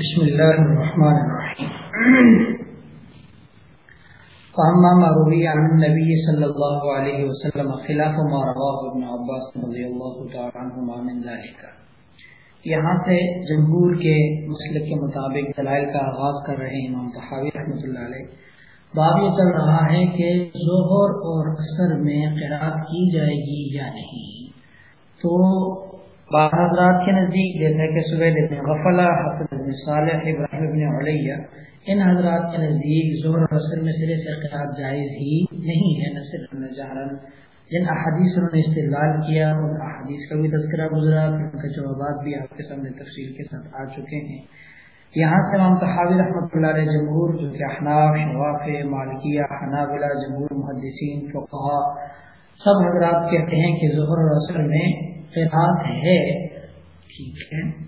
بسم الله الرحمن الرحيم. فأما ما روي عن النبي صلى الله عليه وسلم خلاف ما رواه ابن عباس رضي الله تعالى عنهما من ذلك. یہاں سے جمہور کے مسلک کے مطابق دلائل کا آغاز کر رہے ہیں امام تحاوی رحمۃ اللہ علیہ. باب یہ چل رہا ہے کہ ظہر اور اثر میں قرآن کی جائے گی یا نہیں. تو حضرات کے نزدیک، جیسے کہ سبید ابن غفلہ، حسن ابن صالح، ابراہیم ابن علیہ، ان حضرات کے نزدیک ظہر اور اثر میں سرے سے قرآن جائز ہی نہیں ہے نصر جہرن۔ جن احادیث انہوں نے استعلال کیا، ان احادیث کا بھی تذکرہ گزرا، ان کے جوابات بھی آپ کے سامنے تفصیل کے ساتھ آ چکے ہیں۔ یہاں سے امام تحاوی رحمۃ اللہ علیہ جمہور، جو کہ احناف، شواف، مالکیہ، حنابلہ، جمہور، محدثین فقہا سب حضرات کہتے ہیں کہ ظہر اور اثر میں قرآن ہے۔ ٹھیک ہے۔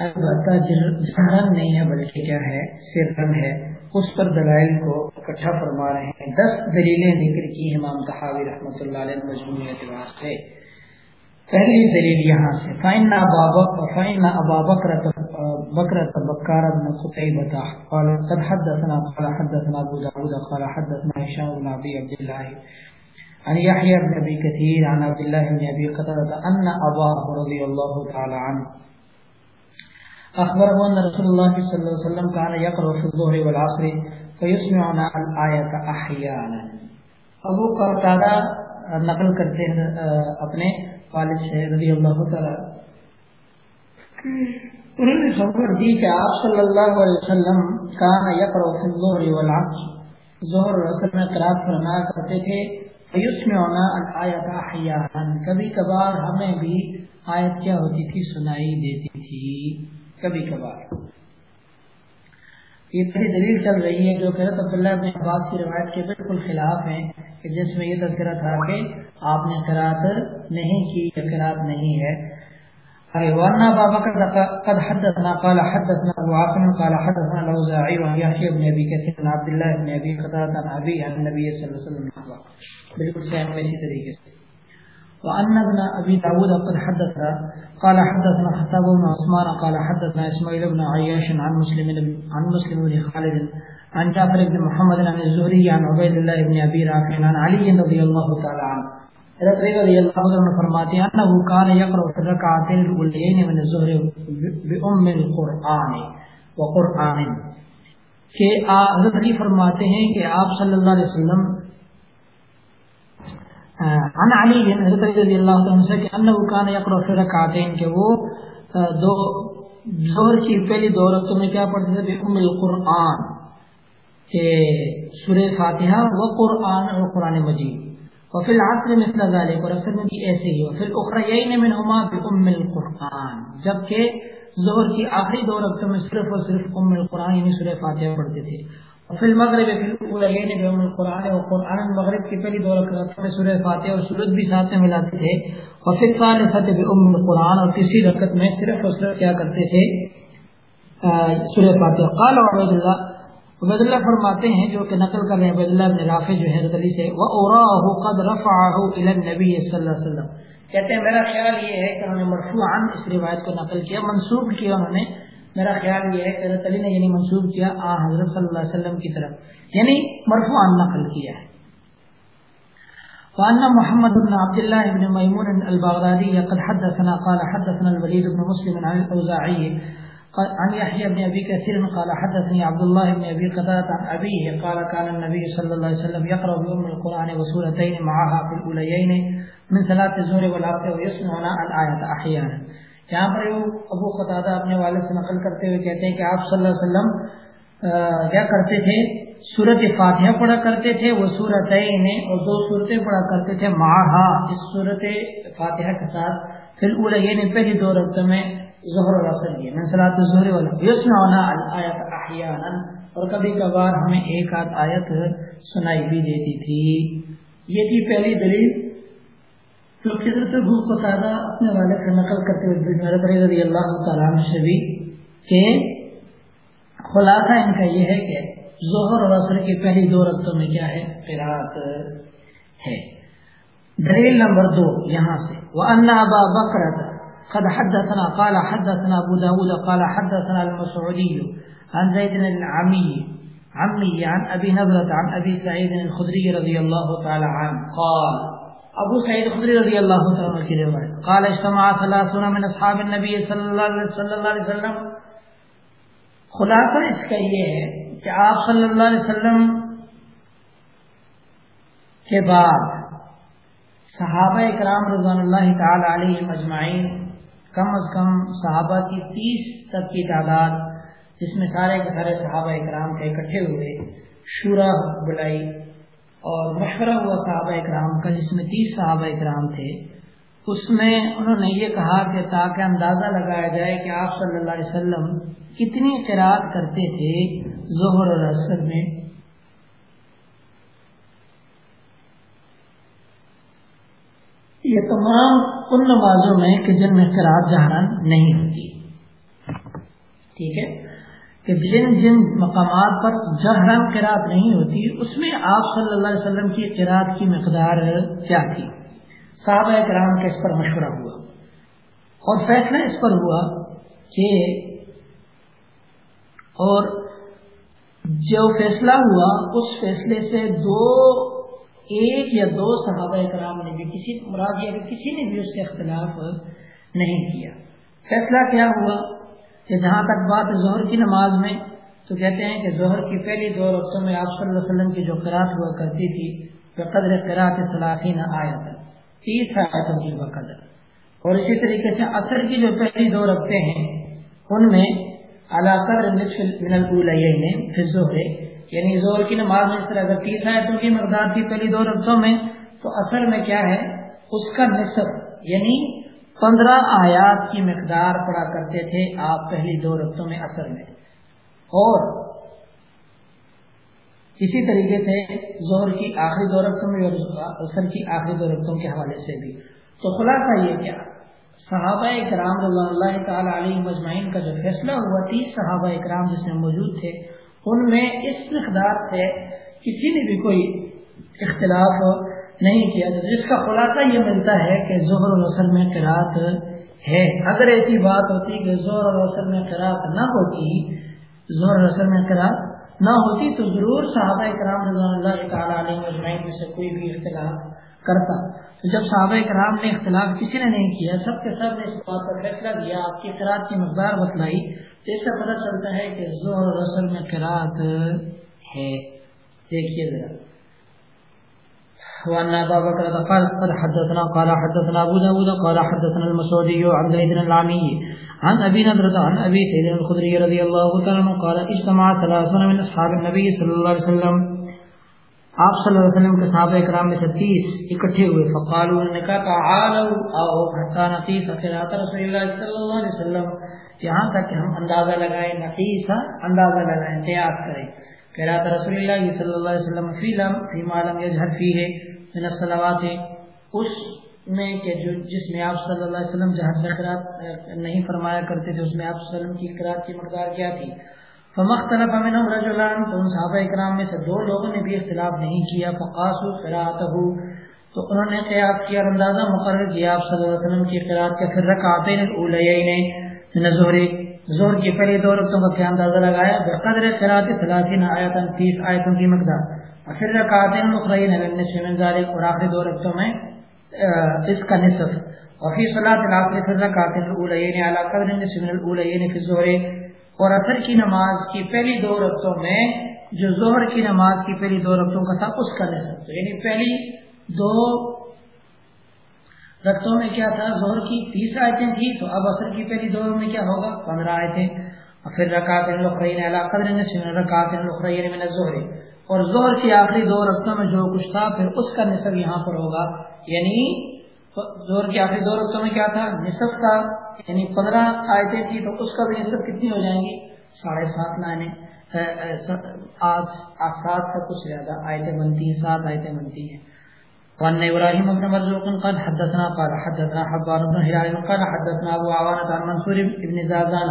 البتہ جہرن نہیں ہے، بلکہ کیا ہے؟ سرن ہے۔ اس پر دلائل کو اکٹھا فرما رہے ہیں۔ دس دلیلیں ذکر کی امام تحاوی رحمۃ اللہ علیہ مجموعی اعتبار سے۔ پہلی دلیل یہاں سے فائن فائن ابا بکر بکر بکار بن قتيبة قال قد حدثنا قال حدثنا ابو داود قال حدثنا هشام بن ابي عبد الله عن يحيى بن ابي كثير عن عبد الله بن ابي قتادة ان اباه رضي الله تعالى عنه. اخبره ان رسول الله صلى الله عليه وسلم كان يقرا في الظهر والعصر فيسمعنا الايه احيانا ابو قتادہ نقل کرتے ہیں اپنے والد سے رضی اللہ تعالی انہوں نے خبر دی کہ آپ صلی اللہ علیہ وسلم کان یقرا فی الظهر والعصر. ظہر اور عصر میں قرات فرمایا کرتے تھے فیسمعنا الايه کبھی کبھار ہمیں بھی آیت کیا ہوتی تھی، سنائی دیتی تھی، کبھی کبھار۔ یہ دلیل چل رہی ہے جو کہ عبداللہ ابن عباس کی روایت کے بالکل خلاف ہیں، کہ جس میں یہ تذکرہ تھا کہ آپ نے قرات نہیں کی قرات نہیں ہے۔ وانا بابا قد حدثنا، قال حدثنا ابو عاصم، قال حدثنا الاوزاعي وهي يحيى بن ابي كثير، عن عبد الله بن ابي قتاده عن ابي عن النبي صلى الله عليه وسلم. بالکل سیم اسی طریقے سے۔ وأن ابن أبي داود قد حدث قال حدثنا خطاب بن عثمان، قال حدثنا إسماعيل بن عياش عن مسلم عن مسلم بن خالد، عن جعفر بن محمد عن الزهري، عن عبيد الله بن أبي رافع، عن علي رضي الله تعالى عنه. رضي الله عنه فرماتے ہیں انه كان يقرأ في الركعتين الاوليين من الظهر بأم القرآن وقرآن کہ حضرت علی فرماتے ہیں کہ آپ صلی اللہ علیہ وسلم عن علی بن حضرت رضی اللہ عنہ سے کہ انه كان يقرأ في ركعتين کہ وہ دو، ظہر کی پہلی دو رکعتوں میں کیا پڑھتے تھے؟ ام القرآن، کہ سورہ فاتحہ و قرآن اور قرآن مجید. وفي العصر مثل ذلك، اور اصل میں بھی ایسے ہی، وفي الاخريين منهما بام القرآن، جبکہ ظہر کی آخری دو رکعتوں میں صرف اور صرف ام القرآن یعنی سورہ فاتحہ پڑھتے تھے۔ وفي المغرب في الاولين بام القرآن وقرآن المغرب کی پہلی دو رکعتوں میں سورہ فاتحہ اور سورت بھی ساتھ میں ملاتے تھے۔ وفي الثالثه بام القرآن، اور تیسری رکعت میں صرف اور صرف کیا کرتے تھے؟ سورہ فاتحہ۔ قال عبد الله عبید اللہ فرماتے ہیں جو کہ نقل کر رہے ہیں عبید اللہ بن رافع جو حضرت علی سے، وَأُرَاهُ قَدْ رَفَعَهُ إِلَى النَّبِيِّ صلی اللہ علیہ وسلم کہتے ہیں، میرا خیال یہ ہے کہ انہوں نے مرفوعاً اس روایت کو نقل کیا، منسوب کیا انہوں نے۔ میرا خیال یہ ہے کہ حضرت علی نے یعنی منسوب کیا آ حضرت صلی اللہ علیہ وسلم کی طرف۔ یعنی مرفوعاً نقل کیا ہے۔ وأن محمد بن عبد الله بن ميمون البغدادي قد حدثنا قال حدثنا الوليد بن مسلم عن الأوزاعي عن يحيى بن ابي كثير قال، حدثني عبد الله بن ابي قتاده عن ابيه قال، كان النبي صلى الله عليه وسلم يقرا بام القران وسورتين معها في الاوليين من صلاه الظهر والعصر ويسمعنا الايه احيانا یہاں پر ابو قتادہ اپنے والد سے نقل کرتے ہوئے کہتے ہیں کہ آپ صلی اللہ علیہ وسلم کیا کرتے تھے؟ سورت فاتحہ پڑھا کرتے تھے، وہ سورتین اور دو صورتیں پڑھا کرتے تھے معها اس سورت فاتحہ کے ساتھ پھر اولین پہلی دو رکعتوں میں ظہر و اثر یہ من صلاۃ الظہر ولا الایت احیانا۔ اور کبھی کبھار ہمیں ایک آدھ آیت سنائی بھی دیتی تھی۔ یہ تھی پہلی دلیل جو حضرت ابو قتادہ اپنے والد سے نقل کرتے ہوئے رضی اللہ تعالیٰ عنہ سے بھی کہ خلاصہ ان کا یہ ہے کہ ظہر اور اثر کی پہلی دو رقطوں میں کیا ہے؟ قرآت ہے۔ دلیل نمبر دو یہاں سے۔ وہ انا ابا بکرت قد حدثنا، قال حدثنا ابو داود، قال حدثنا المسعودي عن زيد العمي، عمي عن ابي نضرة عن ابي سعيد الخدري رضي الله تعالى عنه، قال ابو سعيد الخدري رضي الله تعالى عنه کی روایت قال، اجتمع ثلاثون من اصحاب النبي صلى الله عليه وسلم خلاصہ اس کا یہ ہے کہ آپ صلی اللہ علیہ وسلم کے بعد صحابہ اکرام رضوان اللہ تعالی علیہ مجمعین کم از کم صحابہ کی تیس تک کی تعداد، جس میں سارے کے سارے صحابہ اکرام کے اکٹھے ہوئے، شورا بلائی اور مشورہ ہوا صحابہ اکرام کا، جس میں تیس صحابہ اکرام تھے۔ اس میں انہوں نے یہ کہا کہ تاکہ اندازہ لگایا جائے کہ آپ صلی اللہ علیہ وسلم کتنی قرآد کرتے تھے ظہر اور اثر میں۔ یہ تمام ان نمازوں میں کہ جن میں قرآد جہرن نہیں ہوتی۔ ٹھیک ہے؟ کہ جن جن مقامات پر جہرن قرآد نہیں ہوتی، اس میں آپ صلی اللہ علیہ وسلم کی قرآد کی مقدار کیا تھی؟ صحابہ کرام کا اس پر مشورہ ہوا۔ اور فیصلہ اس پر ہوا کہ اور جو فیصلہ ہوا، اس فیصلے سے دو ایک یا دو صحابہ کرام نے بھی کسی مراد یا کسی نے بھی اس سے اختلاف نہیں کیا۔ فیصلہ کیا ہوا کہ جہاں تک بات ظہر کی نماز میں، تو کہتے ہیں کہ ظہر کی پہلی دو رقطوں میں آپ صلی اللہ علیہ وسلم کی جو قرآت ہوا کرتی تھی، وہ قدر قرآت صلاحی نہ آیا تھا تیس آیتوں کی قدر۔ اور اسی طریقے سے اثر کی جو پہلی دو رقطے ہیں، ان میں یعنی زور کی نماز میں اس طرح اگر تیس آیتوں کی مقدار تھی پہلی دو رقطوں میں، تو اصل میں کیا ہے؟ اس کا نصف یعنی پندرہ آیات کی مقدار پڑا کرتے تھے آپ پہلی دو رقطوں میں اثر میں۔ اور اسی طریقے سے زہر کی آخری دو رقطوں میں اور اثر کی آخری دو رقطوں کے حوالے سے بھی۔ تو خلاصہ یہ کیا؟ صحابہ اکرام رضوان اللہ تعالی علیہ مجمعین کا جو فیصلہ ہوا، تیس صحابہ اکرام جس میں موجود تھے ان میں اس مقدار سے کسی نے بھی کوئی اختلاف نہیں کیا جس کا خلاصہ یہ ملتا ہے کہ ظہر الوسل میں قرآت ہے۔ اگر ایسی بات ہوتی کہ زہر الوسل میں قرآت نہ ہوتی زہر الوسل میں قرآت نہ ہوتی، تو ضرور صحابہ اکرام رضوان اللہ تعالیٰ علیہ مجمعین میں سے کوئی بھی اختلاف کرتا۔ جب صحابہ کرام نے اختلاف کسی نے نہیں کیا، سب کے سب نے اس بات پر فیصلہ دیا آپ کی قرآد کی مقدار بتلائی، تو اس سے پتہ چلتا ہے کہ زور اور اصل میں قرآد ہے۔ دیکھیے ذرا۔ وأن أبا بكر قال قد حدثنا قال حدثنا داود قال حدثنا المسعودي عن زيد العامي عن نضرة عن الخدري رضي الله تعالى عنه قال اجتمع ثلاثون من النبي صلى الله عليه وسلم آپ صلی اللہ علیہ وسلم کے صحابہ اکرام میں سے تیس اکٹھے ہوئے۔ فقال انہوں نے کہا، تعالوا او حتی نقیس قرات رسول اللہ صلی اللہ علیہ وسلم۔ یہاں تک کہ ہم اندازہ لگائیں نقیسا اندازہ لگائیں، قیاس کریں۔ قرات رسول اللہ صلی اللہ علیہ وسلم فی لم، فی ما لم یجھر فیہ من الصلوات۔ اس میں کہ جو، جس میں آپ صلی اللہ علیہ وسلم جہاں سے قرات نہیں فرمایا کرتے تھے، اس میں آپ صلی اللہ علیہ وسلم کی قرات کی مقدار کیا تھی؟ فمختلف منهم رجلان، تو ان صحابہ اکرام میں سے دو لوگوں نے بھی اختلاف نہیں کیا فقاسو قراءته تو انہوں نے قیاس کیا اندازہ مقرر کیا، آپ صلی اللہ علیہ وسلم کی قرات کے پھر رکعتین الاولیین من الظہر ظہر کی پہلی دو رکعتوں کا کیا اندازہ لگایا بقدر قرات 30 آیات 30 آیتوں کی مقدار۔ اور پھر رکعتین الاخرین من نصف من ذلك اور آخری دو رکعتوں میں اس کا نصف۔ اور فی صلاۃ العصر، پھر رکعتین الاولیین، علی قدر نصف من الاولیین، فی الظہر اور اثر کی نماز کی پہلی دو رقطوں میں جو ظہر کی نماز کی پہلی دو رقطوں کا تھا، اس کا نصب یعنی پہلی دو رقطوں میں کیا تھا؟ ظہر کی تیس آیتیں تھی تو اب اثر کی پہلی دو میں کیا ہوگا؟ پندرہ آیتیں۔ اور پھر رکعت الخرین قدر رکعت الخرین من الظہر۔ اور ظہر کی آخری دو رقطوں میں جو کچھ تھا، پھر اس کا نصب یہاں پر ہوگا۔ یعنی زور کی آخری دو رقطوں میں کیا تھا؟ نصف کا یعنی پندرہ آیتیں تھی تو اس کا بھی نصف کتنی ہو جائیں گی؟ ساڑھے سات لائنیں آج سات سے کچھ زیادہ آیتیں بنتی ہیں، سات آیتیں بنتی ہیں۔ وان ابراهيم بن مرزوق قال حدثنا قال حدثنا حبان بن هلال، قال حدثنا ابو عوانة عن منصور بن زازان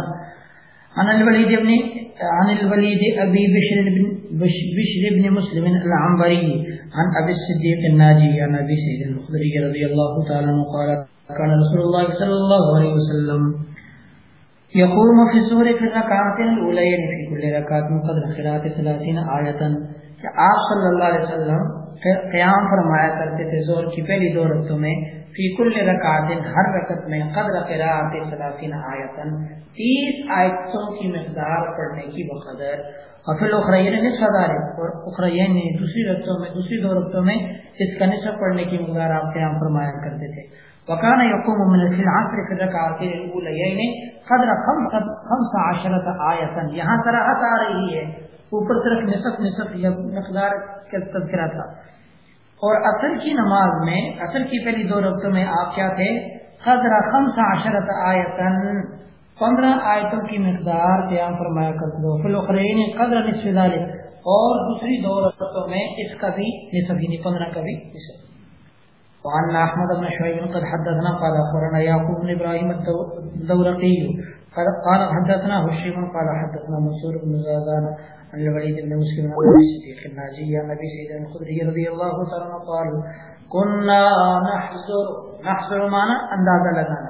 عن الوليد بن، عن الوليد ابي بشر بن بشر بن مسلم العنبري عن ابي الصديق الناجي عن ابي سعيد الخدري رضي الله تعالى عنه قال، كان رسول الله صلى الله عليه وسلم يقوم في الظهر في الركعتين الاولين في كل ركعه قدر قراءه 30 ايه کہ آپ صلی اللہ علیہ وسلم قیام فرمایا کرتے تھے زور کی پہلی دو رقطوں میں، فی کل رکعت ہر رکعت میں قدر قراءت 30 آیتن 30 آیتوں کی مقدار پڑھنے کی بقدر اور پھر اخرین نصف ذالک اور اخرین یعنی نے دوسری رقطوں میں، دوسری دو رقطوں میں اس کا نصف پڑھنے کی مقدار آپ قیام فرمایا کرتے تھے۔ وکانا یقوم من فی العصر فی الرکعتین الاولیین قدر خمس خمس عشرۃ آیتا یہاں صراحت آ رہی ہے۔ اوپر طرف نصف نصف یا مقدار کا تذکرہ تھا۔ اور اصل کی نماز میں اصل کی پہلی دو رقطوں میں آپ کیا تھے؟ قدر خمس عشرۃ آیتا پندرہ آیتوں کی مقدار قیام فرمایا کرتے دو فلوخرین قدر نصف ذالک اور دوسری دو رکعتوں میں اس کا بھی نصف یعنی پندرہ کا بھی نصف۔ وعن احمد بن شعيب قد حدثنا، قال اخبرنا يعقوب بن ابراهيم الدورقي۔ قال حدثنا هشيم، قال حدثنا منصور بن زادان عن الوليد بن مسلم عن ابي صديق الناجي عن ابي سعيد الخدري رضي الله تعالى عنه قال كنا نحذر نحذر معنا اندازہ لگانا۔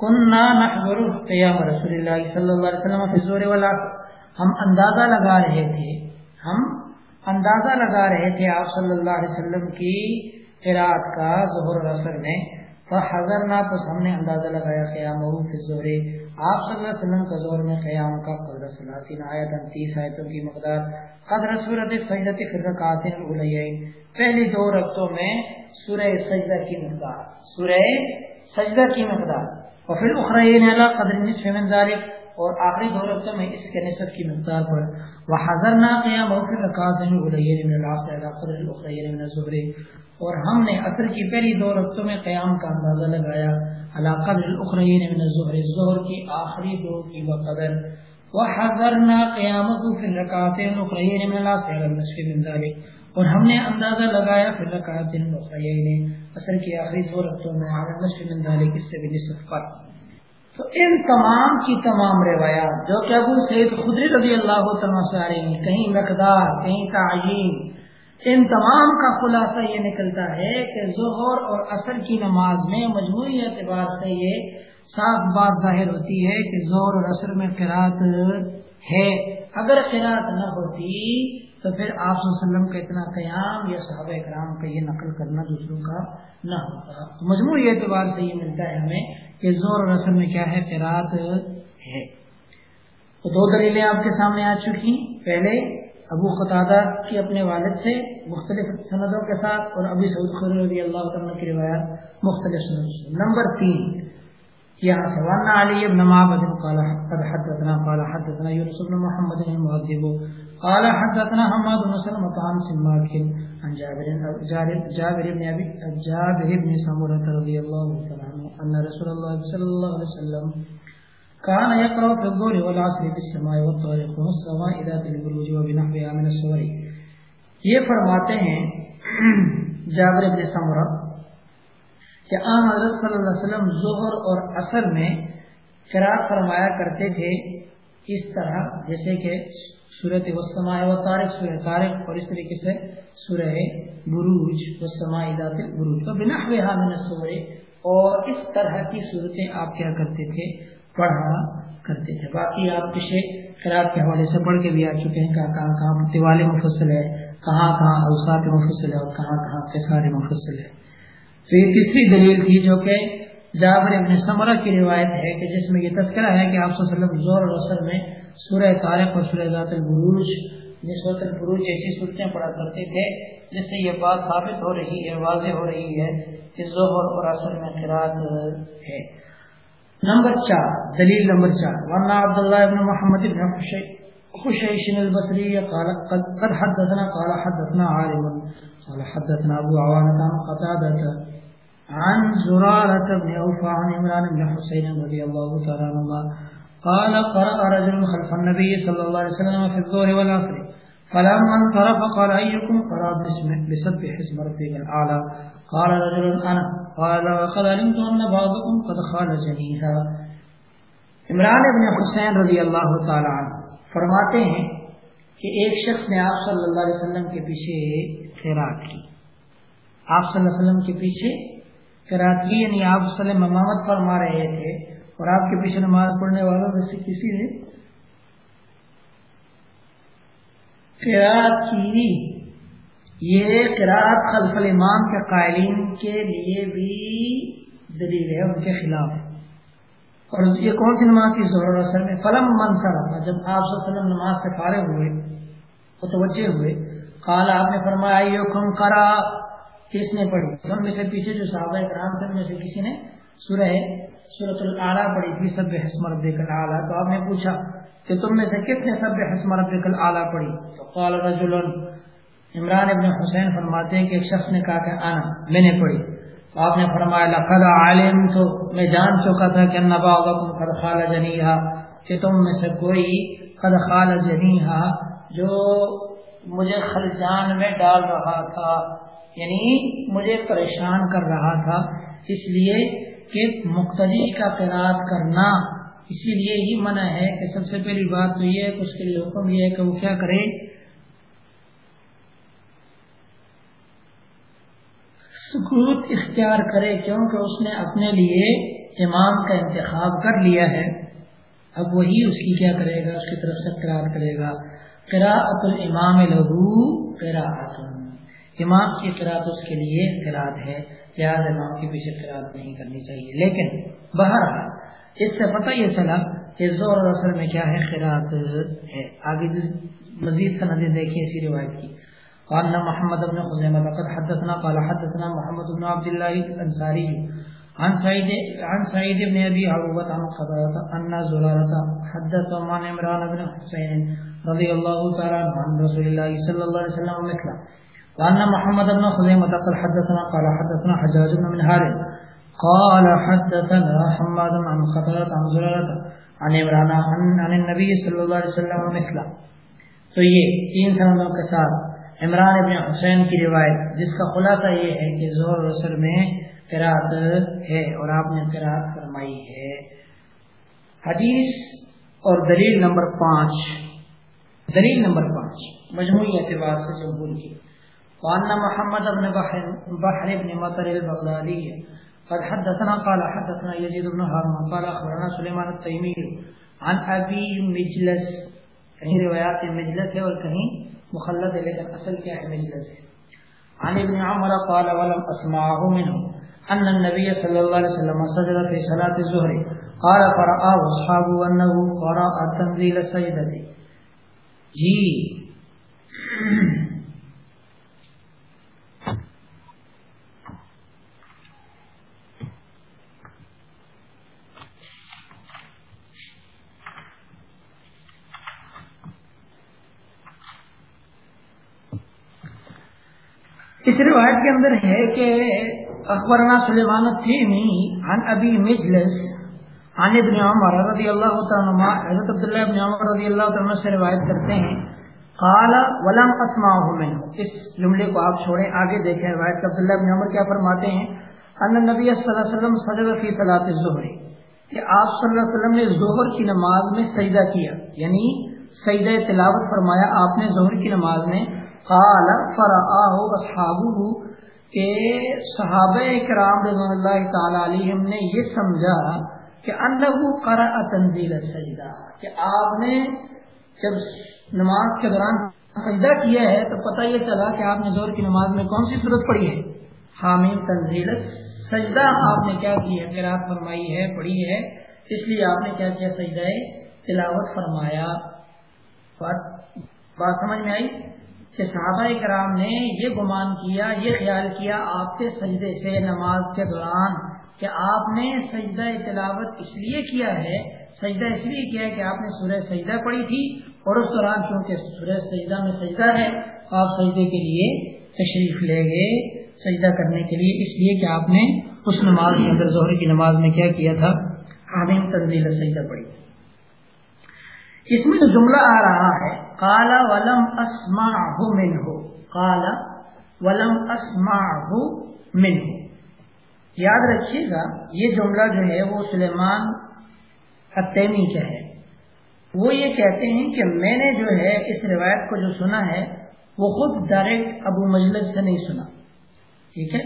کننا نحضر قیام رسول اللہ صلی اللہ علیہ وسلم فی الظہر والعصر۔ ہم اندازہ لگا رہے تھے، ہم اندازہ لگا رہے تھے آپ صلی اللہ علیہ وسلم کی قرآت کا ظہر و عصر میں۔ فحضرنا پس ہم نے اندازہ لگایا قیام فی الظہر آپ صلی اللہ علیہ وسلم کا ظہر میں قیام کا قدر سلاسین آیت تیس آیتوں کی مقدار۔ قدر صورت سجدت فی رکعاتین الاولیین۔ پہلی دو رکعتوں میں سورہ سجدہ کی مقدار۔ سورہ سجدہ کی مقدار۔ وفی الاخرین علی قدر نصف من ذالک اور آخری دو رکعتوں میں اس کے نصف کی مقدار پر۔ وحضرنا قیام فی رکعتین الاولیین من العصر علی قدر الاخرین من الظہر اور ہم نے عصر کی پہلی دو رکعتوں میں قیام کا اندازہ لگایا۔ علی قدر الاخرین من الظہر ظہر کی آخری دو کی بقدر وحضرنا قیام فی رکعتین الاخرین من العصر علی نصف من ذالک اور ہم نے اندازہ لگایا، پھر رکعتین الاخرین اصل کی آخری دو رقطوں میں نصف سے بھی نصف پر تو ان تمام کی تمام روایات، جو کہ ابو سید خدری رضی اللہ تعالیٰ سے آ رہی ہیں، کہیں مقدار، کہیں تعین ان تمام کا خلاصہ یہ نکلتا ہے کہ ظہر اور عصر کی نماز میں مجموعی اعتبار سے یہ صاف بات ظاہر ہوتی ہے کہ زہر اور عصر میں قرآت ہے۔ اگر قرآت نہ ہوتی تو پھر آپ صلی اللہ علیہ وسلم کا اتنا قیام یا صحابہ کرام کا یہ نقل کرنا دوسروں کا نہ ہوتا۔ مجموعی اعتبار سے یہ ملتا ہے ہمیں کہ زور اور اصل میں کیا ہے؟ قرآت ہے۔ تو دو دلیلیں آپ کے سامنے آ چکی۔ پہلے ابو قطادہ کی اپنے والد سے مختلف سندوں کے ساتھ اور ابھی سعود خور رضی اللہ تعالیٰ کی روایات مختلف سند نمبر تین یہاں سے وانا علی ابن معبد قال قد حدثنا قال حدثنا یونس بن محمد المعذب قال حدثنا حماد بن سلمة عن سماك عن جابر جابر بن ابي جابر بن سمرة رضي الله تعالى عنه ان رسول الله صلى الله عليه وسلم كان يقرأ في الظهر والعصر في السماء والطارق والسماء ذات البروج وبنحوها من السور یہ فرماتے ہیں جابر بن سمرہ کہ آن حضرت صلی اللہ علیہ وسلم ظہر اور عصر میں قرآن فرمایا کرتے تھے اس طرح، جیسے کہ صورت وسما و تارک سورہ تارک اور اس طریقے سے سورہ بروج وسما ذات بروج تو بنا من سورے اور اس طرح کی صورتیں آپ کیا کرتے تھے؟ پڑھا کرتے تھے. باقی آپ پچھلے خراب کے حوالے سے پڑھ کے بھی آ چکے ہیں، کہاں کہاں کہاں دیوال مفصل ہے، کہاں کہاں اوسات مفصل ہے اور کہاں کہاں کسار مفصل ہے. تو یہ تیسری دلیل تھی جو کہ جابر ابن سمرہ کی روایت ہے کہ جس میں یہ تذکرہ ہے کہ آپ صلی اللہ علیہ وسلم زور اور اثر میں سورہ تارق اور سورہ ذات البروج نسبت البروج ایسی صورتیں پڑھا کرتے تھے جس سے یہ بات ثابت ہو رہی ہے، واضح ہو رہی ہے کہ ظہر اور اثر میں خراط ہے۔ نمبر چار، دلیل نمبر چار ورنہ عبداللہ ابن محمد ابن خشیش البصری قال قد حدثنا، قال حدثنا عالم، قال حدثنا ابو عوانة عن قتادة عن زرارة بن اوفا عن عمران بن حسين رضي الله تعالى عنهما قال قرأ رجل خلف النبي صلى الله عليه وسلم في الظهر والعصر. فلما انصرف قال أيكم قرأ بسبح اسم ربك الأعلى. قال رجل أنا. قال وقد علمت أن بعضكم قد خال جنيها عمران ابن حسین رضی اللہ تعالی عنہ فرماتے ہیں کہ ایک شخص نے آپ صلی اللہ علیہ وسلم کے پیچھے خیرات کی. آپ صلی اللہ علیہ وسلم کے پیچھے خیرات یعنی آپ وسلم امامت فرما رہے تھے اور آپ کے پیچھے نماز پڑھنے والوں میں سے کسی نے قرآت کی یہ قرآت خلف الامام کے قائلین کے لیے بھی دلیل ہے، ان کے خلاف۔ اور یہ کون سی نماز کی ضرور اثر میں؟ فلم من تھا جب آپ وسلم نماز سے فارغ ہوئے، متوجہ ہوئے کال آپ نے فرمایا یہ کم کرا کس نے پڑھی؟ ہم میں سے پیچھے جو صحابہ کرام تھے میں سے کسی نے سورہ سورت العلیٰ پڑھی تھی، سب حسم رب اعلیٰ تو آپ نے پوچھا کہ تم میں سے کس نے سب حسم رب اعلیٰ پڑھی؟ تو قال رجل۔ عمران ابن حسین فرماتے ہیں کہ ایک شخص نے کہا کہ آنا میں نے پڑھی۔ تو آپ نے فرمایا، لقد عالم تو میں جان چکا تھا کہ نبا قد خال جنیہا کہ تم میں سے کوئی قد خال جنیہا جو مجھے خلجان میں ڈال رہا تھا۔ یعنی مجھے پریشان کر رہا تھا، اس لیے کہ مقتدی کا قرآد کرنا اسی لیے ہی منع ہے کہ سب سے پہلی بات تو یہ ہے کہ اس کے لیے حکم یہ ہے کہ وہ کیا کرے۔ سکوت اختیار کرے، کیونکہ اس نے اپنے لیے امام کا انتخاب کر لیا ہے۔ اب وہی اس کی کیا کرے گا؟ اس کی طرف سے قرار کرے گا۔ قراءت الامام لہو قراءت امام کی قرآت اس کے لیے قرآد ہے، لہٰذا امام کے پیچھے قرآد نہیں کرنی چاہیے۔ لیکن بہرحال، اس سے پتہ یہ چلا کہ زور اور اثر میں کیا ہے خیرات ہے۔ آگے مزید سندیں دیکھیں اسی روایت کی۔ قال محمد بن خزیمہ قد حدثنا، قال حدثنا محمد بن عبد الله الانصاري عن سعيد عن سعيد بن ابي عروبه عن قتاده ان زراره حدث عن عمران بن حسين رضي الله تعالى عن رسول الله صلى الله عليه وسلم مثله وأن محمد بن خزيمة قال حدثنا قال حدثنا حجاج بن من هارب قال حدثنا حماد عن خطرة عن زرارة عن عمران عن, النبي صلى الله عليه وسلم ومثله. تو یہ تین سندوں کے ساتھ عمران ابن حسین کی روایت جس کا خلاصہ یہ ہے کہ زور رسل میں قرآت ہے اور آپ نے قرآت فرمائی ہے۔ حدیث اور دلیل نمبر پانچ۔ دلیل نمبر پانچ۔ مجموعی اعتبار سے جمہور کی۔ وأن محمد بن بحر, بحر بن مطر البغدادي قد حدثنا قال حدثنا يزيد بن هارون قال أخبرنا سليمان التيمي عن أبي مجلس کہیں روایات مجلس ہے اور کہیں مخلد ہے لیکن اصل کیا ہے مجلس؟ ہے عن ابن عمر قال ولم اسمعه منه ان النبي صلى الله عليه وسلم سجد في صلاه الظهر. قال فرآه اصحابه انه قرأ تنزيل السجدة. جی۔ اس روایت کے اندر ہے کہ اخبرنا سلیمان تیمی عن ابی مجلس عن ابن عمر رضی اللہ تعالیٰ حضرت عبداللہ ابن عمر رضی اللہ تعالیٰ سے روایت کرتے ہیں، قال ولم اسمعه منه۔ اس جملے کو آپ چھوڑیں، آگے دیکھیں روایت عبداللہ ابن عمر کیا فرماتے ہیں۔ ان نبی صلی اللہ علیہ وسلم سجد فی صلاۃ الظہر، کہ آپ صلی اللہ علیہ وسلم نے ظہر کی نماز میں سجدہ کیا یعنی سجدہ تلاوت فرمایا، آپ نے ظہر کی نماز میں قال فرآه اصحابه کہ صحابہ کرام رضی اللہ تعالی علیہم نے یہ سمجھا کہ انه قرأ تنزيل السجدہ، کہ آپ نے جب نماز کے دوران سجدہ کیا ہے تو پتہ یہ چلا کہ آپ نے زور کی نماز میں کون سی صورت پڑھی ہے؟ حامیم تنزیل سجدہ آپ نے کیا کی ہے؟ قرات فرمائی ہے، پڑھی ہے، اس لیے آپ نے کیا کیا سجدہ تلاوت فرمایا۔ بات سمجھ میں آئی؟ کہ صحابہ کرام نے یہ گمان کیا، یہ خیال کیا آپ کے سجدے سے نماز کے دوران کہ آپ نے سجدہ تلاوت اس لیے کیا ہے، سجدہ اس لیے کیا ہے کہ آپ نے سورہ سجدہ پڑھی تھی اور اس دوران چونکہ سورہ سجدہ میں سجدہ ہے، آپ سجدے کے لیے تشریف لے گئے، سجدہ کرنے کے لیے اس لیے کہ آپ نے اس نماز کے اندر ظہر کی نماز میں کیا کیا تھا؟ حامیم تنزیل سجدہ پڑھی۔ تھی اس میں جو جملہ آ رہا ہے کالا ولم اسما من ہو کالا ولم اسما من ہو یاد رکھیے گا، یہ جملہ جو ہے وہ سلیمان اتیمی کا ہے۔ وہ یہ کہتے ہیں کہ میں نے جو ہے اس روایت کو جو سنا ہے، وہ خود ڈائریکٹ ابو مجلس سے نہیں سنا۔ ٹھیک ہے؟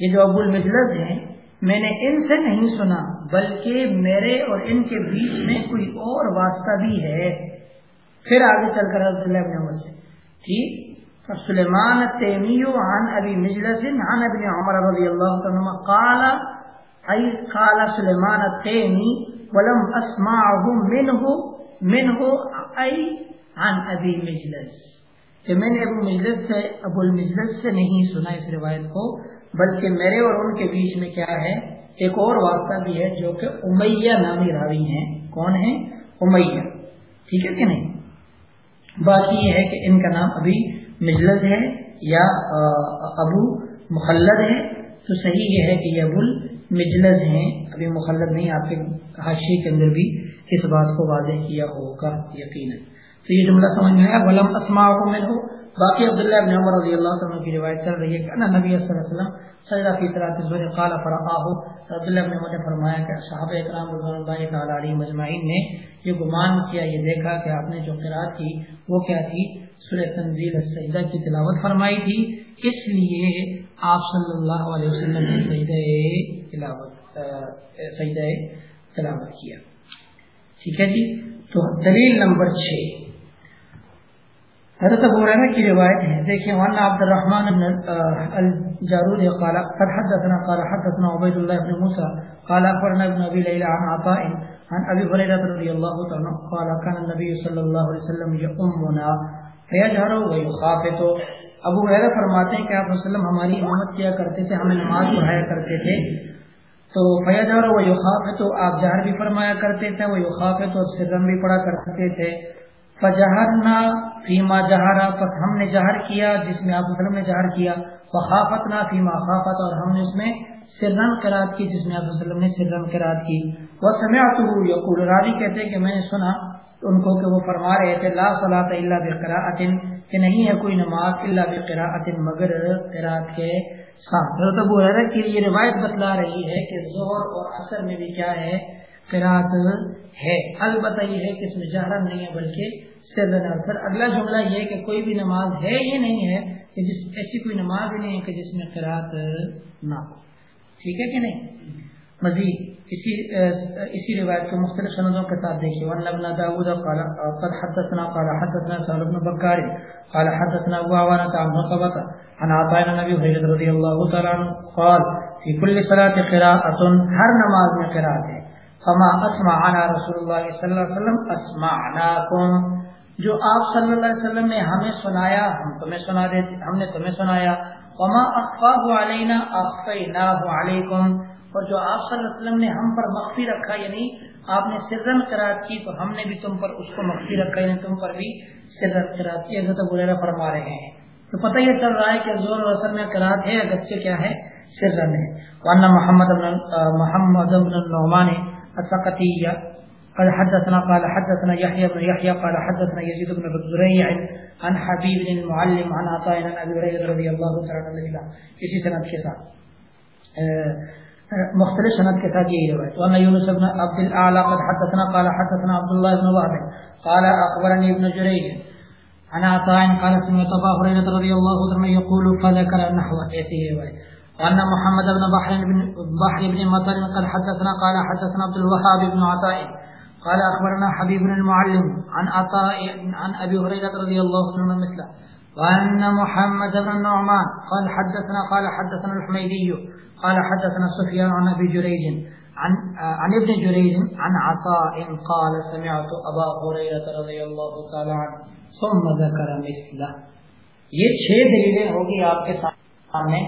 یہ جو ابو المجلس ہیں میں نے ان سے نہیں سنا، بلکہ میرے اور ان کے بیچ میں کوئی اور واسطہ بھی ہے۔ پھر آگے چل کر عبداللہ ابن عمر سے ٹھیک سلیمان تیمیو عن ابی مجلس، عن ابن عمر رضی اللہ عنہ قال، ای قال سلیمان تیمی، ولم اسمعه منه منه ای عن ابی مجلس۔ کہ میں نے ابو مجلس سے، ابو المجلس سے نہیں سنا اس روایت کو۔ بلکہ میرے اور ان کے بیچ میں کیا ہے؟ ایک اور واقعہ بھی ہے جو کہ امیہ نامی راوی ہیں۔ کون ہیں؟ امیہ۔ ٹھیک ہے کہ نہیں؟ باقی یہ ہے کہ ان کا نام ابھی مجلس ہے یا ابو مخلد ہے۔ تو صحیح یہ ہے کہ یہ ابو المجلس ہیں۔ ابھی مخلد نہیں، آپ کے حاشی کے اندر بھی اس بات کو واضح کیا ہوگا یقیناً۔ تو یہ جملہ سمجھ میں ہے ولم اسما میں ہو باقی عبداللہ ابن عمر رضی اللہ عنہ کی روایت چل رہی ہے کہ نبی صلی اللہ علیہ وسلم سجدہ فی صلاۃ الظہر قال فرقاه عبداللہ ابن عمر نے فرمایا کہ صحابہ کرام رضوان اللہ تعالی علیہ مجمعین نے یہ گمان کیا، یہ دیکھا کہ آپ نے جو قرات کی، وہ کیا تھی؟ سورہ تنزیل السجدہ کی تلاوت فرمائی تھی۔ اس لیے آپ صلی اللہ علیہ وسلم نے سجدہ تلاوت سجدہ تلاوت کیا۔ ٹھیک ہے جی؟ تو دلیل نمبر چھ۔ حضرت ابو رینا کی روایت ہے۔ دیکھیں وانا عبد الرحمن بن الجارود قال، قد حدثنا، قال حدثنا عبید اللہ بن موسیٰ قال اخبرنا ابن ابی لیلہ عن عطاء، عن ابی حریرہ رضی اللہ تعالی قال، كان النبي صلی اللہ علیہ وسلم یؤمنا فیجہر و ابو حریرہ فرماتے ہیں کہ آپ وسلم ہماری امت کیا کرتے تھے، ہمیں نماز پڑھایا کرتے تھے۔ تو فیجہر و یخافت آپ جہر بھی فرمایا کرتے تھے وہ یخافت اور سرم بھی پڑھا کرتے تھے۔ فجہرنا فیما جہارا پس ہم نے جہر کیا، جس میں آپ وسلم نے جہر کیا وخافت نہ فیما خافت، اور ہم نے اس میں سرن قرات کی، جس میں آپ وسلم نے سرن قرات کی۔ وہ سمعت یقول، راوی کہتے ہیں کہ میں نے سنا ان کو کہ وہ فرما رہے تھے، لا صلاۃ الا بقراءۃ کہ نہیں ہے کوئی نماز الا بقراءۃ مگر قرات کے ساتھ حضرت ابو ہریرہ کی یہ روایت بتلا رہی ہے کہ ظہر اور عصر میں بھی کیا ہے قرات ہے۔ البتہ یہ ہے کہ اس میں جہرا نہیں ہے، بلکہ پھر اگلا جملہ یہ ہے کہ کوئی بھی نماز ہے یہ نہیں ہے، کہ جس ایسی کوئی نماز ہی نہیں ہے کہ جس میں قرآت نہ ہو۔ ٹھیک ہے کہ نہیں؟ مزید اسی اسی روایت کو مختلف سندوں کے ساتھ دیکھیے۔ ون لبنا داود قال، قد حدثنا، قال حدثنا سهل بن بكار قال حدثنا ابو عوانة عن مقبة عن عطاء النبي هريرة رضي الله تعالى عنه قال، في كل صلاة قراءة، ہر نماز میں قراءت ہے۔ فما اسمعنا رسول الله صلى الله عليه وسلم اسمعناكم جو آپ صلی اللہ علیہ وسلم نے ہمیں سنایا، ہم تمہیں سنا دیتے ہم نے تمہیں سنایا، وما اخفاہ علینا، اخفیناہ علیکم، اور جو آپ صلی اللہ علیہ وسلم نے ہم پر مخفی رکھا یعنی آپ نے سرن قرات کی، تو ہم نے بھی تم پر اس کو مخفی رکھا یعنی تم پر بھی سرن قرات کی، حضرت بریرہ فرما رہے ہیں۔ تو پتہ یہ چل رہا ہے کہ زور و اثر میں قرات ہے، اگرچہ کیا ہے، سرن ہے۔ وانا محمد محمد بن النعمان السقطیہ قال حدثنا قال حدثنا يحيى بن يحيى، قال حدثنا يزيد بن زريع عن حبيب بن المعلم عن عطاء عن ابي هريره رضي الله تعالى عنه. اسی سند کے ساتھ. مختلف سند کے ساتھ یہی روایت. وان يونس بن عبد الاعلى قد حدثنا، قال حدثنا عبد الله بن وهب. قال اخبرني ابن جريج عن عطاء قال سمعت ابا هريره رضي الله عنه يقول فذكر نحو ایسی روایت. وان محمد بن بحر بن بحر بن مطر قد حدثنا، قال حدثنا عبد الوهاب بن عطاء قال اخبرنا حبيب بن المعلم عن عطاء عن ابي هريره رضي الله عنه مثله. وان محمد بن النعمان قال حدثنا قال حدثنا الحميدي، قال حدثنا سفيان عن ابي جريج عن عن ابن جريج عن عطاء قال سمعت ابا هريره رضي الله تعالى عنه، ثم ذكر مثله. یہ چھ دلیلیں ہوگی آپ کے سامنے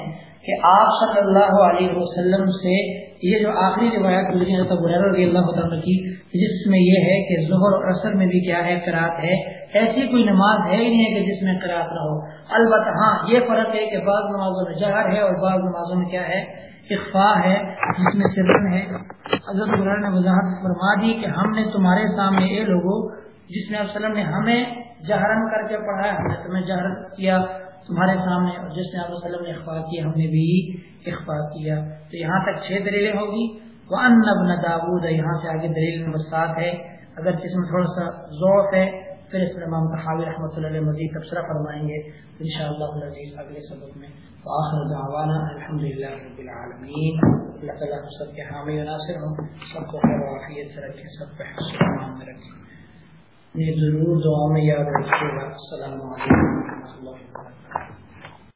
کہ آپ صلی اللہ علیہ وسلم سے یہ جو آخری روایت گزری ہے رضی اللہ عنہ کی، جس میں یہ ہے کہ ظہر اور اثر میں بھی کیا ہے قرات ہے، ایسی کوئی نماز ہے ہی نہیں ہے کہ جس میں قرات نہ ہو۔ البتہ ہاں یہ فرق ہے کہ بعض نمازوں میں جہر ہے اور بعض نمازوں میں کیا ہے اخفا ہے، جس میں سرن ہے۔ حضرت نے وضاحت فرما دی کہ ہم نے تمہارے سامنے یہ لوگوں جس میں وسلم نے ہمیں جہرن کر کے پڑھایا، ہم نے تمہیں جہرن کیا تمہارے سامنے اور جس نے آپ وسلم نے اخبار کیا، ہم نے بھی اخبار کیا۔ تو یہاں تک چھ دلیلیں ہوگی۔ وہ ابن داود یہاں سے آگے دلیل نمبر سات ہے۔ اگر جس میں تھوڑا سا ذوق ہے، پھر اس امام تحاوی رحمۃ اللہ علیہ مزید تبصرہ فرمائیں گے۔ ان شاء اللہ عزیز اگلے سبق میں۔ آخر دعوانا الحمد للہ رب العالمین۔ اللہ تعالیٰ سب کے حامی و ناصر ہوں۔ سب کو خیر وافیت سے رکھیں، سب پہ حسن میں رکھیں۔ یہ ضرور دعا میں یاد رکھیے۔ گا السلام علیکم اللہ وبرکاتہ۔